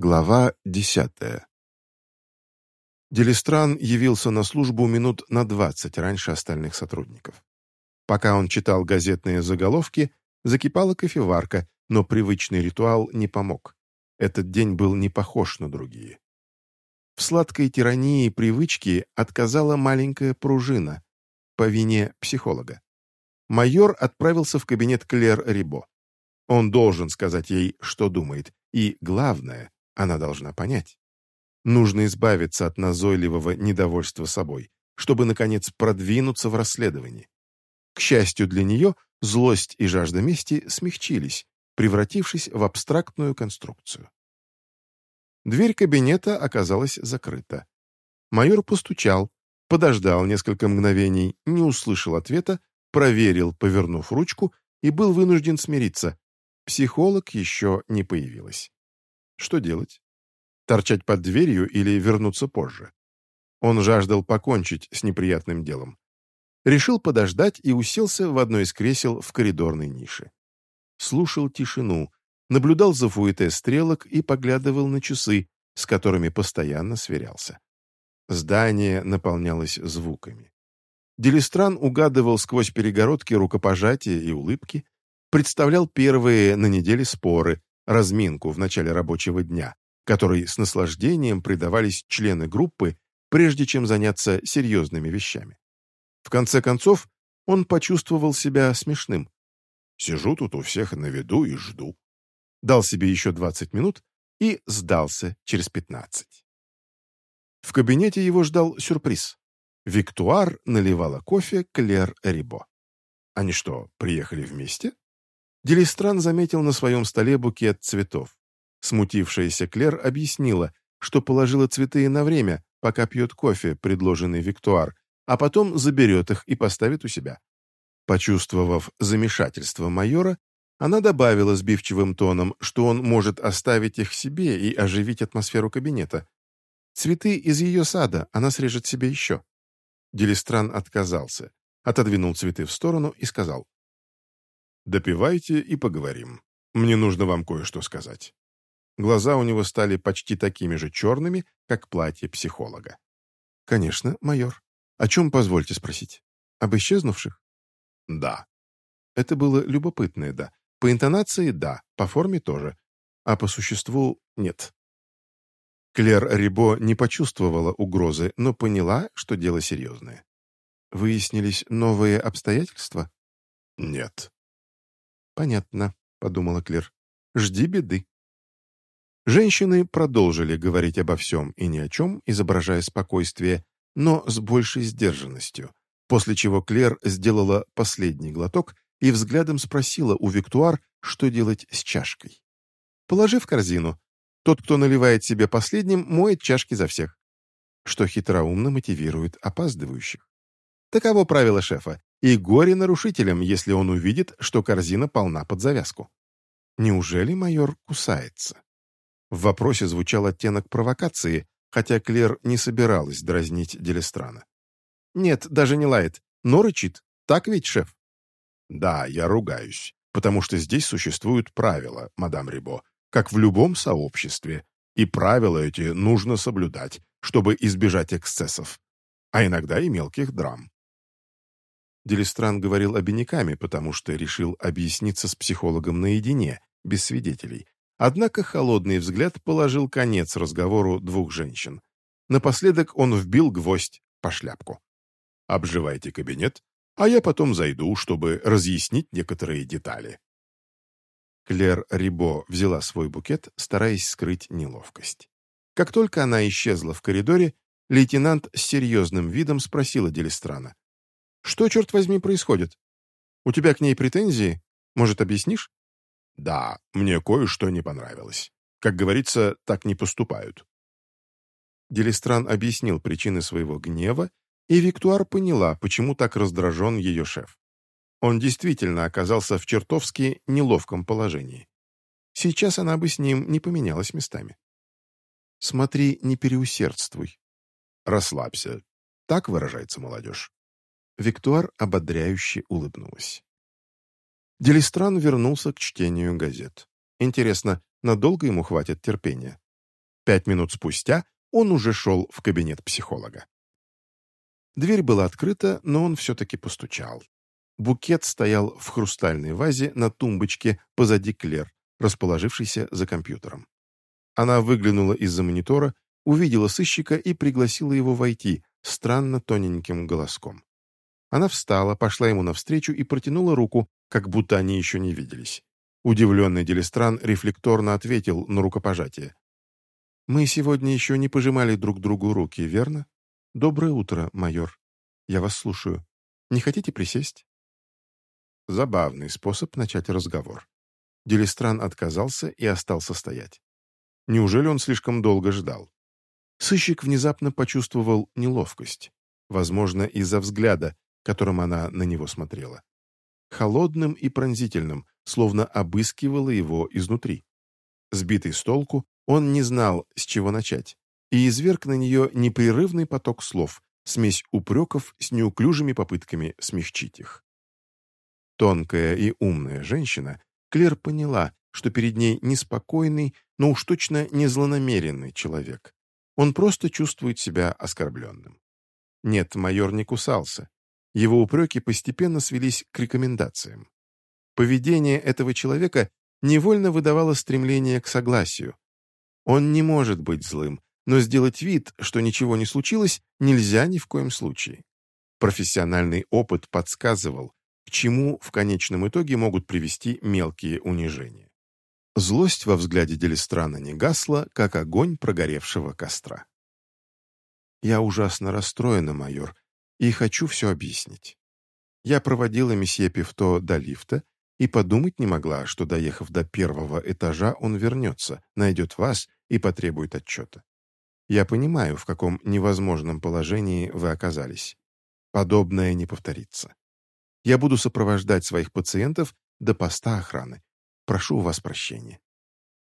Глава десятая Делистран явился на службу минут на двадцать раньше остальных сотрудников. Пока он читал газетные заголовки, закипала кофеварка, но привычный ритуал не помог. Этот день был не похож на другие. В сладкой тирании привычки отказала маленькая пружина по вине психолога. Майор отправился в кабинет Клер Рибо. Он должен сказать ей, что думает, и, главное, она должна понять. Нужно избавиться от назойливого недовольства собой, чтобы, наконец, продвинуться в расследовании. К счастью для нее, злость и жажда мести смягчились, превратившись в абстрактную конструкцию. Дверь кабинета оказалась закрыта. Майор постучал, подождал несколько мгновений, не услышал ответа, проверил, повернув ручку, и был вынужден смириться. Психолог еще не появилась. Что делать? Торчать под дверью или вернуться позже? Он жаждал покончить с неприятным делом. Решил подождать и уселся в одно из кресел в коридорной нише. Слушал тишину, наблюдал за фуэте стрелок и поглядывал на часы, с которыми постоянно сверялся. Здание наполнялось звуками. Делистран угадывал сквозь перегородки рукопожатия и улыбки, представлял первые на неделе споры, разминку в начале рабочего дня, которой с наслаждением предавались члены группы, прежде чем заняться серьезными вещами. В конце концов, он почувствовал себя смешным. «Сижу тут у всех на виду и жду». Дал себе еще 20 минут и сдался через 15. В кабинете его ждал сюрприз. Виктуар наливала кофе Клер Рибо. Они что, приехали вместе? Делистран заметил на своем столе букет цветов. Смутившаяся Клер объяснила, что положила цветы на время, пока пьет кофе, предложенный Виктуар, а потом заберет их и поставит у себя. Почувствовав замешательство майора, она добавила сбивчивым тоном, что он может оставить их себе и оживить атмосферу кабинета. Цветы из ее сада, она срежет себе еще. Делистран отказался, отодвинул цветы в сторону и сказал, Допивайте и поговорим. Мне нужно вам кое-что сказать». Глаза у него стали почти такими же черными, как платье психолога. «Конечно, майор. О чем, позвольте спросить? Об исчезнувших?» «Да». Это было любопытное «да». По интонации — да, по форме тоже. А по существу — нет. Клер Рибо не почувствовала угрозы, но поняла, что дело серьезное. «Выяснились новые обстоятельства?» «Нет», «Понятно», — подумала Клер. «Жди беды». Женщины продолжили говорить обо всем и ни о чем, изображая спокойствие, но с большей сдержанностью, после чего Клер сделала последний глоток и взглядом спросила у Виктуар, что делать с чашкой. «Положи в корзину. Тот, кто наливает себе последним, моет чашки за всех» что хитроумно мотивирует опаздывающих. Таково правило шефа и горе нарушителям, если он увидит, что корзина полна под завязку. Неужели майор кусается? В вопросе звучал оттенок провокации, хотя Клер не собиралась дразнить Делестрана. «Нет, даже не лает, но рычит. Так ведь, шеф?» «Да, я ругаюсь, потому что здесь существуют правила, мадам Рибо, как в любом сообществе, и правила эти нужно соблюдать, чтобы избежать эксцессов, а иногда и мелких драм. Делистран говорил обиняками, потому что решил объясниться с психологом наедине, без свидетелей. Однако холодный взгляд положил конец разговору двух женщин. Напоследок он вбил гвоздь по шляпку. «Обживайте кабинет, а я потом зайду, чтобы разъяснить некоторые детали». Клер Рибо взяла свой букет, стараясь скрыть неловкость. Как только она исчезла в коридоре, лейтенант с серьезным видом спросила Делистрана. Что, черт возьми, происходит? У тебя к ней претензии? Может, объяснишь? Да, мне кое-что не понравилось. Как говорится, так не поступают. Делистран объяснил причины своего гнева, и Виктуар поняла, почему так раздражен ее шеф. Он действительно оказался в чертовски неловком положении. Сейчас она бы с ним не поменялась местами. «Смотри, не переусердствуй». «Расслабься». Так выражается молодежь. Виктуар ободряюще улыбнулась. Делистран вернулся к чтению газет. Интересно, надолго ему хватит терпения? Пять минут спустя он уже шел в кабинет психолога. Дверь была открыта, но он все-таки постучал. Букет стоял в хрустальной вазе на тумбочке позади Клер, расположившейся за компьютером. Она выглянула из-за монитора, увидела сыщика и пригласила его войти странно тоненьким голоском. Она встала, пошла ему навстречу и протянула руку, как будто они еще не виделись. Удивленный Делистран рефлекторно ответил на рукопожатие. «Мы сегодня еще не пожимали друг другу руки, верно? Доброе утро, майор. Я вас слушаю. Не хотите присесть?» Забавный способ начать разговор. Делистран отказался и остался стоять. Неужели он слишком долго ждал? Сыщик внезапно почувствовал неловкость. Возможно, из-за взгляда, которым она на него смотрела. Холодным и пронзительным, словно обыскивала его изнутри. Сбитый с толку, он не знал, с чего начать, и изверг на нее непрерывный поток слов, смесь упреков с неуклюжими попытками смягчить их. Тонкая и умная женщина, Клер поняла, что перед ней неспокойный, но уж точно не злонамеренный человек. Он просто чувствует себя оскорбленным. Нет, майор не кусался. Его упреки постепенно свелись к рекомендациям. Поведение этого человека невольно выдавало стремление к согласию. Он не может быть злым, но сделать вид, что ничего не случилось, нельзя ни в коем случае. Профессиональный опыт подсказывал, к чему в конечном итоге могут привести мелкие унижения. Злость во взгляде Делистрана не гасла, как огонь прогоревшего костра. «Я ужасно расстроена, майор, и хочу все объяснить. Я проводила месье Пивто до лифта и подумать не могла, что, доехав до первого этажа, он вернется, найдет вас и потребует отчета. Я понимаю, в каком невозможном положении вы оказались. Подобное не повторится. Я буду сопровождать своих пациентов до поста охраны. Прошу у вас прощения.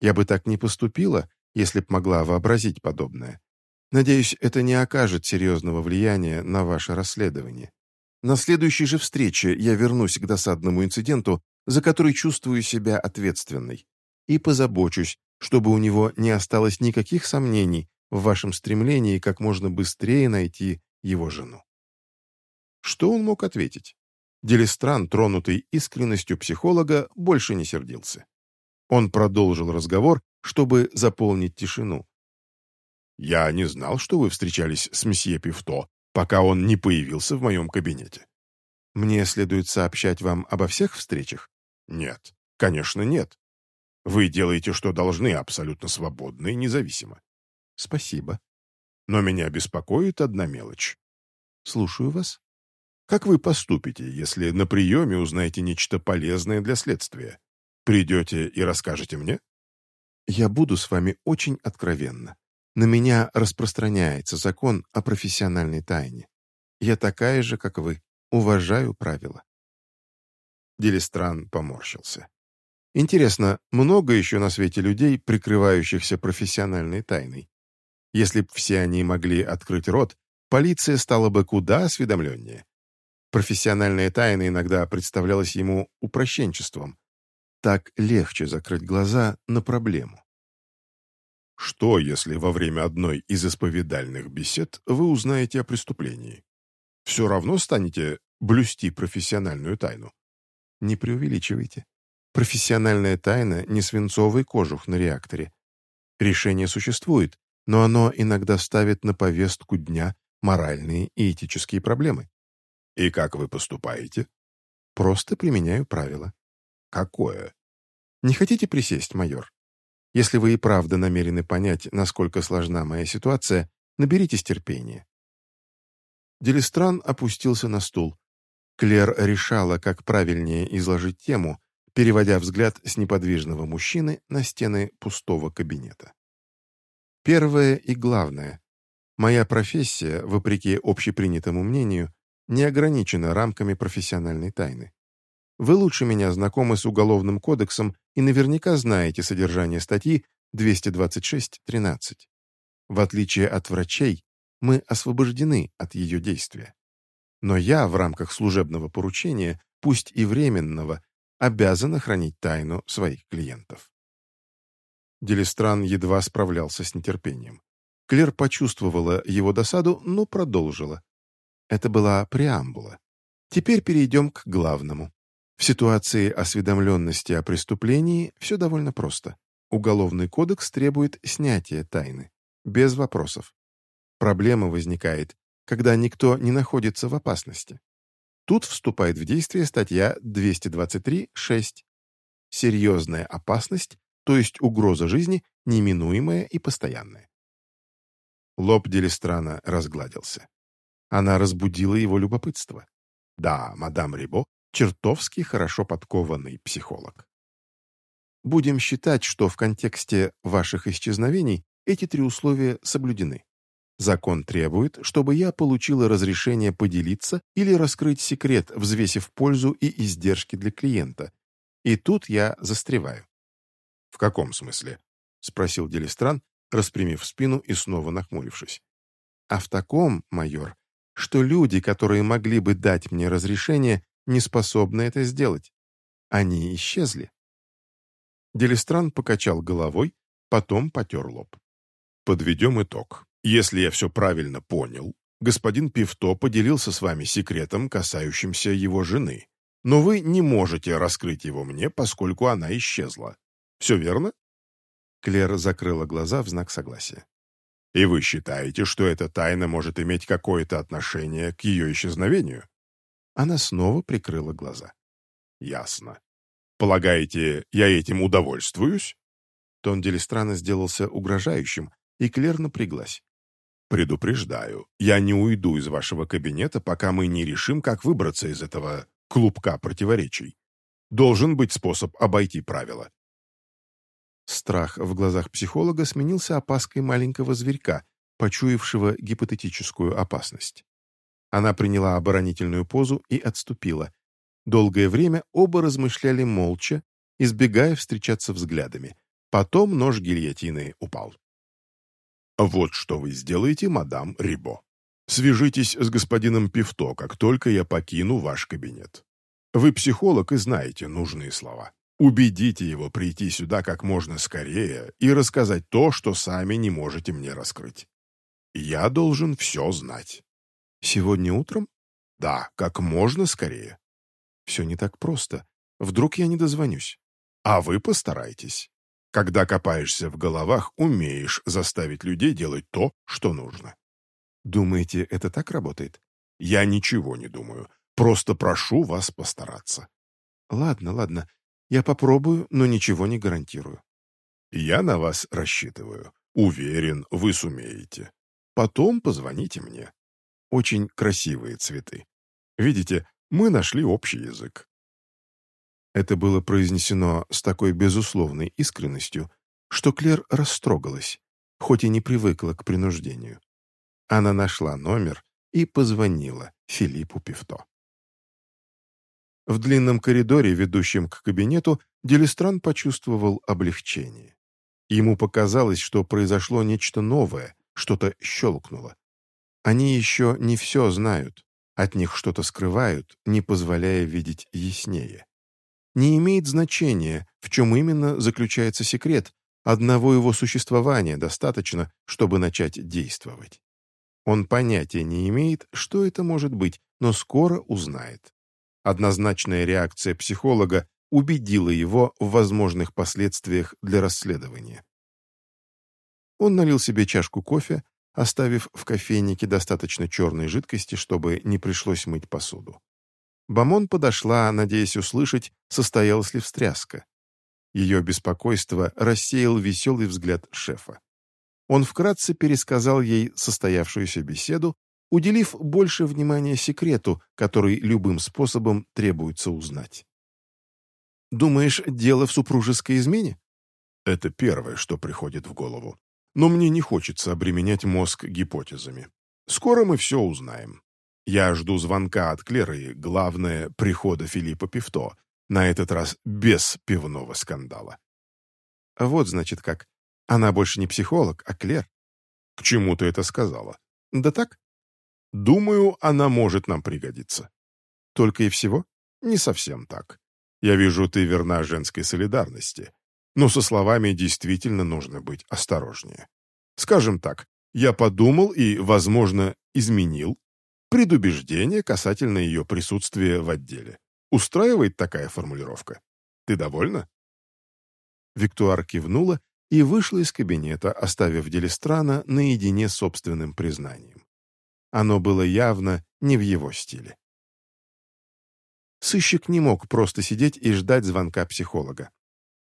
Я бы так не поступила, если б могла вообразить подобное. Надеюсь, это не окажет серьезного влияния на ваше расследование. На следующей же встрече я вернусь к досадному инциденту, за который чувствую себя ответственной, и позабочусь, чтобы у него не осталось никаких сомнений в вашем стремлении как можно быстрее найти его жену. Что он мог ответить? Делистран, тронутый искренностью психолога, больше не сердился. Он продолжил разговор, чтобы заполнить тишину, я не знал, что вы встречались с месье Пивто, пока он не появился в моем кабинете. Мне следует сообщать вам обо всех встречах? Нет, конечно, нет. Вы делаете, что должны, абсолютно свободно и независимо. Спасибо. Но меня беспокоит одна мелочь. Слушаю вас. Как вы поступите, если на приеме узнаете нечто полезное для следствия? Придете и расскажете мне? Я буду с вами очень откровенна. На меня распространяется закон о профессиональной тайне. Я такая же, как вы, уважаю правила». Делистран поморщился. Интересно, много еще на свете людей, прикрывающихся профессиональной тайной? Если б все они могли открыть рот, полиция стала бы куда осведомленнее. Профессиональная тайна иногда представлялась ему упрощенчеством. Так легче закрыть глаза на проблему. Что, если во время одной из исповедальных бесед вы узнаете о преступлении? Все равно станете блюсти профессиональную тайну? Не преувеличивайте. Профессиональная тайна не свинцовый кожух на реакторе. Решение существует, но оно иногда ставит на повестку дня моральные и этические проблемы. И как вы поступаете? Просто применяю правило. Какое? Не хотите присесть, майор? Если вы и правда намерены понять, насколько сложна моя ситуация, наберитесь терпения». Делистран опустился на стул. Клер решала, как правильнее изложить тему, переводя взгляд с неподвижного мужчины на стены пустого кабинета. Первое и главное. Моя профессия, вопреки общепринятому мнению, не ограничена рамками профессиональной тайны. Вы лучше меня знакомы с Уголовным кодексом и наверняка знаете содержание статьи 226.13. В отличие от врачей, мы освобождены от ее действия. Но я в рамках служебного поручения, пусть и временного, обязана хранить тайну своих клиентов. Делистран едва справлялся с нетерпением. Клер почувствовала его досаду, но продолжила. Это была преамбула. Теперь перейдем к главному. В ситуации осведомленности о преступлении все довольно просто. Уголовный кодекс требует снятия тайны. Без вопросов. Проблема возникает, когда никто не находится в опасности. Тут вступает в действие статья 223.6. Серьезная опасность, то есть угроза жизни, неминуемая и постоянная. Лоб Делистрана разгладился. Она разбудила его любопытство. Да, мадам Рибо — чертовски хорошо подкованный психолог. Будем считать, что в контексте ваших исчезновений эти три условия соблюдены. Закон требует, чтобы я получила разрешение поделиться или раскрыть секрет, взвесив пользу и издержки для клиента. И тут я застреваю. «В каком смысле?» — спросил Делистран, распрямив спину и снова нахмурившись. «А в таком, майор, что люди, которые могли бы дать мне разрешение, не способны это сделать. Они исчезли». Делистран покачал головой, потом потер лоб. «Подведем итог. Если я все правильно понял, господин Пивто поделился с вами секретом, касающимся его жены, но вы не можете раскрыть его мне, поскольку она исчезла. Все верно?» Клера закрыла глаза в знак согласия. «И вы считаете, что эта тайна может иметь какое-то отношение к ее исчезновению?» Она снова прикрыла глаза. «Ясно. Полагаете, я этим удовольствуюсь?» Тон Делистрана сделался угрожающим, и Клер напряглась. «Предупреждаю, я не уйду из вашего кабинета, пока мы не решим, как выбраться из этого клубка противоречий. Должен быть способ обойти правила. Страх в глазах психолога сменился опаской маленького зверька, почуявшего гипотетическую опасность. Она приняла оборонительную позу и отступила. Долгое время оба размышляли молча, избегая встречаться взглядами. Потом нож гильотины упал. «Вот что вы сделаете, мадам Рибо. Свяжитесь с господином Пивто, как только я покину ваш кабинет. Вы психолог и знаете нужные слова. Убедите его прийти сюда как можно скорее и рассказать то, что сами не можете мне раскрыть. Я должен все знать. Сегодня утром? Да, как можно скорее. Все не так просто. Вдруг я не дозвонюсь. А вы постарайтесь. Когда копаешься в головах, умеешь заставить людей делать то, что нужно. Думаете, это так работает? Я ничего не думаю. Просто прошу вас постараться. Ладно, ладно. Я попробую, но ничего не гарантирую. Я на вас рассчитываю. Уверен, вы сумеете. Потом позвоните мне. Очень красивые цветы. Видите, мы нашли общий язык. Это было произнесено с такой безусловной искренностью, что Клер растрогалась, хоть и не привыкла к принуждению. Она нашла номер и позвонила Филиппу Пивто. В длинном коридоре, ведущем к кабинету, Делистран почувствовал облегчение. Ему показалось, что произошло нечто новое, что-то щелкнуло. Они еще не все знают, от них что-то скрывают, не позволяя видеть яснее. Не имеет значения, в чем именно заключается секрет, одного его существования достаточно, чтобы начать действовать. Он понятия не имеет, что это может быть, но скоро узнает. Однозначная реакция психолога убедила его в возможных последствиях для расследования. Он налил себе чашку кофе, оставив в кофейнике достаточно черной жидкости, чтобы не пришлось мыть посуду. Бамон подошла, надеясь услышать, состоялась ли встряска. Ее беспокойство рассеял веселый взгляд шефа. Он вкратце пересказал ей состоявшуюся беседу уделив больше внимания секрету, который любым способом требуется узнать. «Думаешь, дело в супружеской измене?» Это первое, что приходит в голову. Но мне не хочется обременять мозг гипотезами. Скоро мы все узнаем. Я жду звонка от Клеры главное, прихода Филиппа Пивто, на этот раз без пивного скандала. Вот, значит, как. Она больше не психолог, а Клер. К чему ты это сказала? Да так, Думаю, она может нам пригодиться. Только и всего? Не совсем так. Я вижу, ты верна женской солидарности. Но со словами действительно нужно быть осторожнее. Скажем так, я подумал и, возможно, изменил предубеждение касательно ее присутствия в отделе. Устраивает такая формулировка? Ты довольна?» Виктуар кивнула и вышла из кабинета, оставив Делистрана наедине с собственным признанием. Оно было явно не в его стиле. Сыщик не мог просто сидеть и ждать звонка психолога.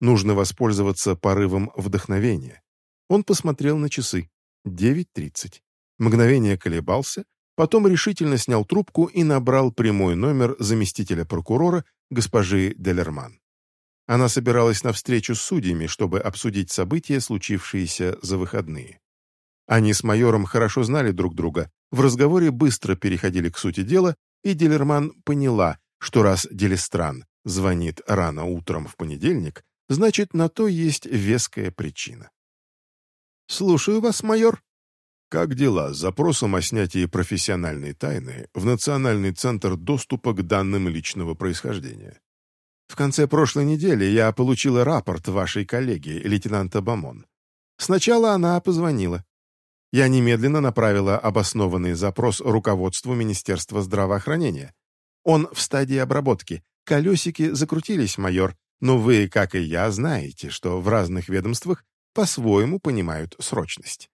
Нужно воспользоваться порывом вдохновения. Он посмотрел на часы. 9.30. Мгновение колебался, потом решительно снял трубку и набрал прямой номер заместителя прокурора госпожи Делерман. Она собиралась на встречу с судьями, чтобы обсудить события, случившиеся за выходные. Они с майором хорошо знали друг друга, в разговоре быстро переходили к сути дела, и Делерман поняла, что раз Делестран звонит рано утром в понедельник, значит, на то есть веская причина. «Слушаю вас, майор». «Как дела с запросом о снятии профессиональной тайны в Национальный центр доступа к данным личного происхождения?» В конце прошлой недели я получила рапорт вашей коллеги, лейтенанта Бамон. Сначала она позвонила. Я немедленно направила обоснованный запрос руководству Министерства здравоохранения. Он в стадии обработки. Колесики закрутились, майор, но вы, как и я, знаете, что в разных ведомствах по-своему понимают срочность.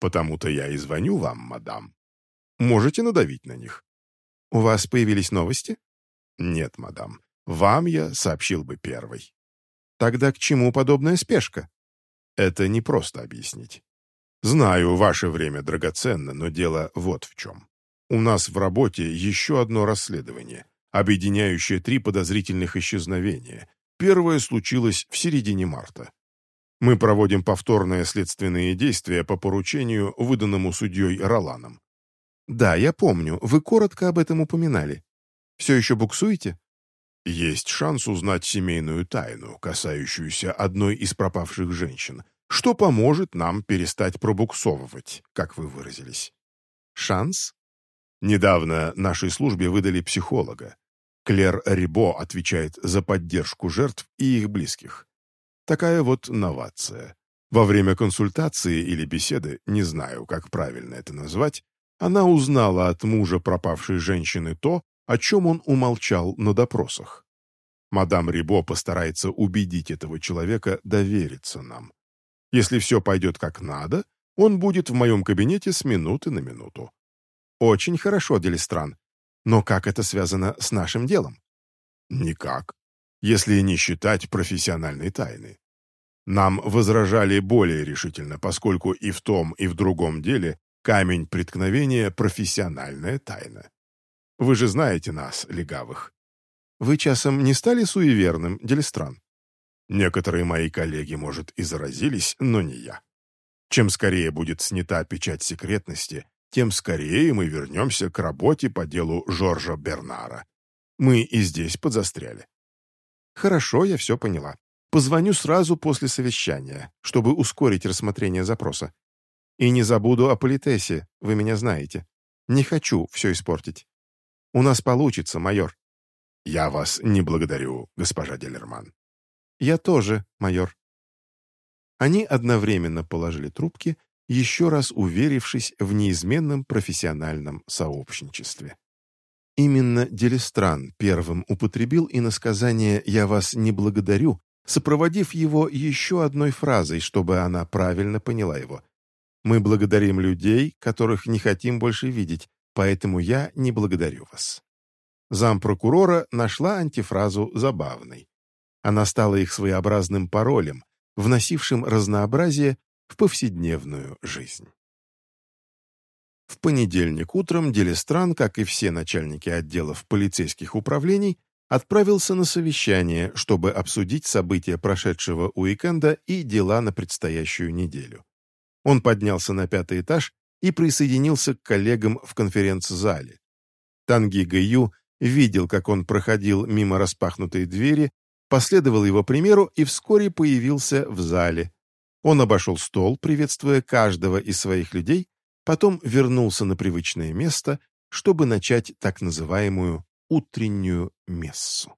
Потому-то я и звоню вам, мадам. Можете надавить на них. У вас появились новости? Нет, мадам. Вам я сообщил бы первый. Тогда к чему подобная спешка? Это непросто объяснить. Знаю, ваше время драгоценно, но дело вот в чем. У нас в работе еще одно расследование, объединяющее три подозрительных исчезновения. Первое случилось в середине марта. Мы проводим повторные следственные действия по поручению, выданному судьей Роланом. Да, я помню, вы коротко об этом упоминали. Все еще буксуете? Есть шанс узнать семейную тайну, касающуюся одной из пропавших женщин, что поможет нам перестать пробуксовывать, как вы выразились. Шанс? Недавно нашей службе выдали психолога. Клер Рибо отвечает за поддержку жертв и их близких. Такая вот новация. Во время консультации или беседы, не знаю, как правильно это назвать, она узнала от мужа пропавшей женщины то, о чем он умолчал на допросах. Мадам Рибо постарается убедить этого человека довериться нам. Если все пойдет как надо, он будет в моем кабинете с минуты на минуту. Очень хорошо, Делистран. Но как это связано с нашим делом? Никак, если не считать профессиональной тайны. Нам возражали более решительно, поскольку и в том, и в другом деле камень преткновения – профессиональная тайна. Вы же знаете нас, легавых. Вы часом не стали суеверным, Делистран? Некоторые мои коллеги, может, и заразились, но не я. Чем скорее будет снята печать секретности, тем скорее мы вернемся к работе по делу Жоржа Бернара. Мы и здесь подзастряли. Хорошо, я все поняла. Позвоню сразу после совещания, чтобы ускорить рассмотрение запроса. И не забуду о политесе, вы меня знаете. Не хочу все испортить. У нас получится, майор». «Я вас не благодарю, госпожа Делерман». «Я тоже, майор». Они одновременно положили трубки, еще раз уверившись в неизменном профессиональном сообщничестве. Именно Делистран первым употребил иносказание «я вас не благодарю», сопроводив его еще одной фразой, чтобы она правильно поняла его. «Мы благодарим людей, которых не хотим больше видеть, поэтому я не благодарю вас». Зампрокурора нашла антифразу забавной. Она стала их своеобразным паролем, вносившим разнообразие в повседневную жизнь. В понедельник утром Делестран, как и все начальники отделов полицейских управлений, отправился на совещание, чтобы обсудить события прошедшего уикенда и дела на предстоящую неделю. Он поднялся на пятый этаж и присоединился к коллегам в конференц-зале. Танги Гэю видел, как он проходил мимо распахнутой двери, последовал его примеру и вскоре появился в зале. Он обошел стол, приветствуя каждого из своих людей, потом вернулся на привычное место, чтобы начать так называемую утреннюю мессу.